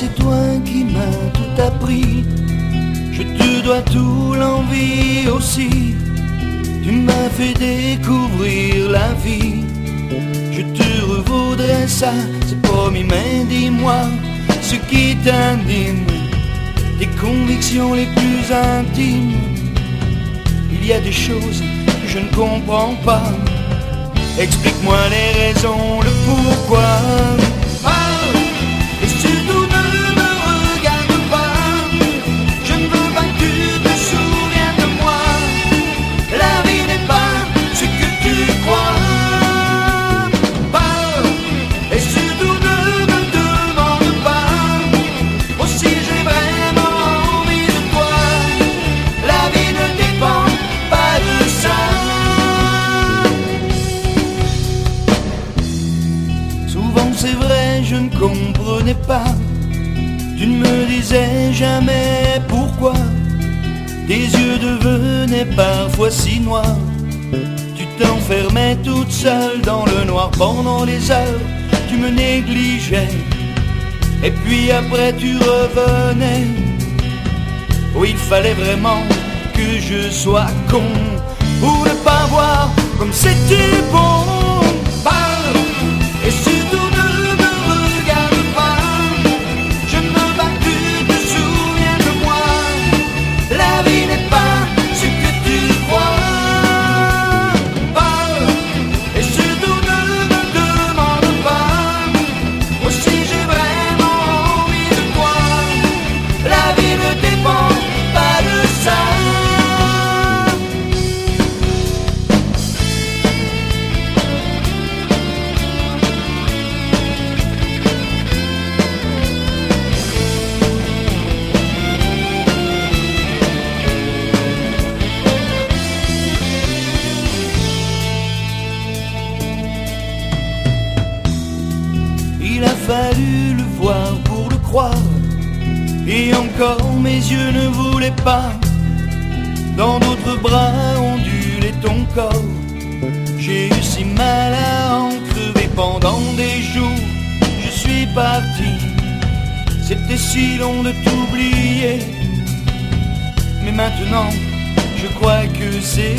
c'est toi qui m'as tout appris. Je te dois tout l'envie aussi. Tu m'as fait découvrir la vie. Je te revaudrais ça, c'est promis, mais dis-moi ce qui t'anime, tes convictions les plus intimes. Il y a des choses que je ne comprends pas. Explique-moi les raisons, le pourquoi. Ne comprenais pas. Tu ne me disais jamais pourquoi. Tes yeux devenaient parfois si noirs. Tu t'enfermais toute seule dans le noir pendant les heures. Tu me négligeais. Et puis après tu revenais. Oh, il fallait vraiment que je sois con pour ne pas voir fallu le voir pour le croire. Et encore mes yeux ne voulaient pas. Dans d'autres bras ondulait ton corps. J'ai eu si mal à en crever pendant des jours. Je suis parti. C'était si long de t'oublier. Mais maintenant, je crois que c'est